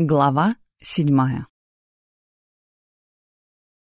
Глава седьмая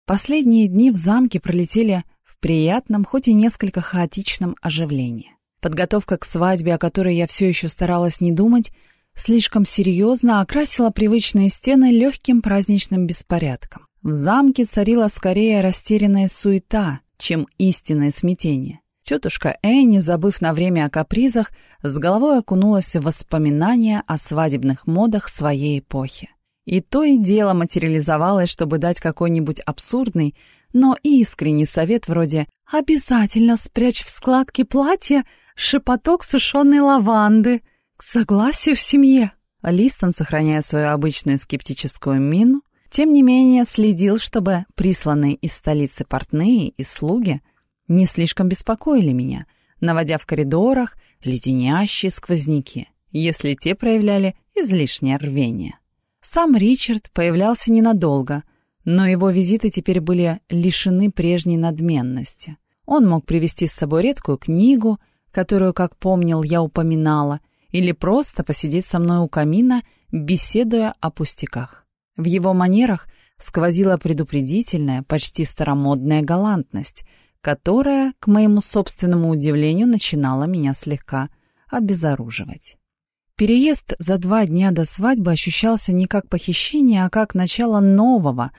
Последние дни в замке пролетели в приятном, хоть и несколько хаотичном оживлении. Подготовка к свадьбе, о которой я все еще старалась не думать, слишком серьезно окрасила привычные стены легким праздничным беспорядком. В замке царила скорее растерянная суета, чем истинное смятение. Тетушка Эйни, забыв на время о капризах, с головой окунулась в воспоминания о свадебных модах своей эпохи. И то и дело материализовалось, чтобы дать какой-нибудь абсурдный, но искренний совет вроде «Обязательно спрячь в складке платья шепоток сушеной лаванды. К согласию в семье». Листон, сохраняя свою обычную скептическую мину, тем не менее следил, чтобы присланные из столицы портные и слуги не слишком беспокоили меня, наводя в коридорах леденящие сквозняки, если те проявляли излишнее рвение. Сам Ричард появлялся ненадолго, но его визиты теперь были лишены прежней надменности. Он мог привезти с собой редкую книгу, которую, как помнил, я упоминала, или просто посидеть со мной у камина, беседуя о пустяках. В его манерах сквозила предупредительная, почти старомодная галантность — которая, к моему собственному удивлению, начинала меня слегка обезоруживать. Переезд за два дня до свадьбы ощущался не как похищение, а как начало нового,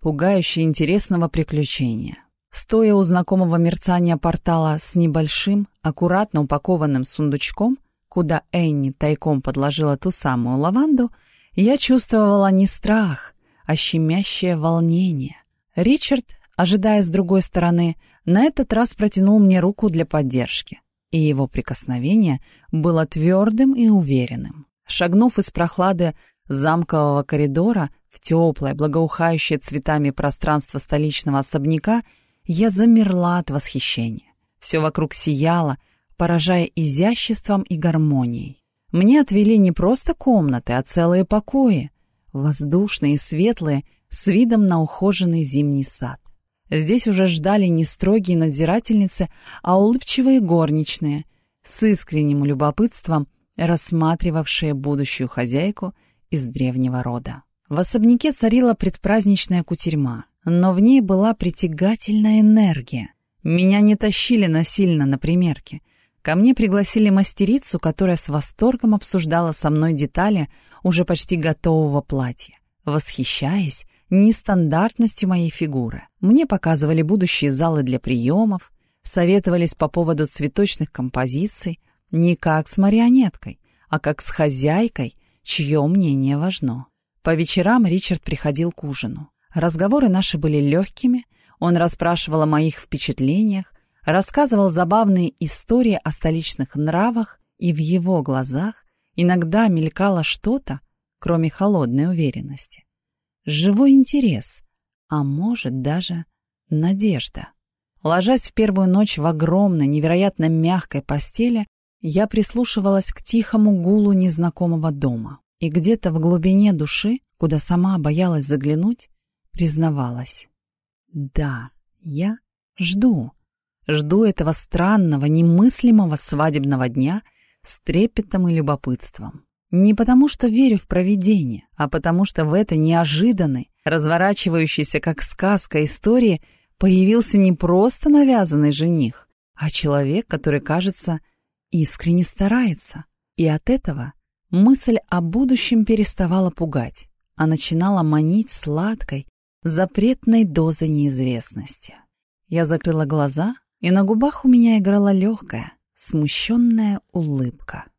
пугающе интересного приключения. Стоя у знакомого мерцания портала с небольшим, аккуратно упакованным сундучком, куда Энни тайком подложила ту самую лаванду, я чувствовала не страх, а щемящее волнение. Ричард ожидая с другой стороны, на этот раз протянул мне руку для поддержки, и его прикосновение было твердым и уверенным. Шагнув из прохлады замкового коридора в теплое, благоухающее цветами пространство столичного особняка, я замерла от восхищения. Все вокруг сияло, поражая изяществом и гармонией. Мне отвели не просто комнаты, а целые покои, воздушные и светлые, с видом на ухоженный зимний сад. Здесь уже ждали не строгие надзирательницы, а улыбчивые горничные, с искренним любопытством рассматривавшие будущую хозяйку из древнего рода. В особняке царила предпраздничная кутерьма, но в ней была притягательная энергия. Меня не тащили насильно на примерки. Ко мне пригласили мастерицу, которая с восторгом обсуждала со мной детали уже почти готового платья. Восхищаясь, нестандартностью моей фигуры. Мне показывали будущие залы для приемов, советовались по поводу цветочных композиций не как с марионеткой, а как с хозяйкой, чье мнение важно. По вечерам Ричард приходил к ужину. Разговоры наши были легкими, он расспрашивал о моих впечатлениях, рассказывал забавные истории о столичных нравах, и в его глазах иногда мелькало что-то, кроме холодной уверенности живой интерес, а может даже надежда. Ложась в первую ночь в огромной, невероятно мягкой постели, я прислушивалась к тихому гулу незнакомого дома. И где-то в глубине души, куда сама боялась заглянуть, признавалась. Да, я жду. Жду этого странного, немыслимого свадебного дня с трепетом и любопытством. Не потому, что верю в провидение, а потому, что в этой неожиданной, разворачивающейся как сказка истории появился не просто навязанный жених, а человек, который, кажется, искренне старается. И от этого мысль о будущем переставала пугать, а начинала манить сладкой, запретной дозой неизвестности. Я закрыла глаза, и на губах у меня играла легкая, смущенная улыбка.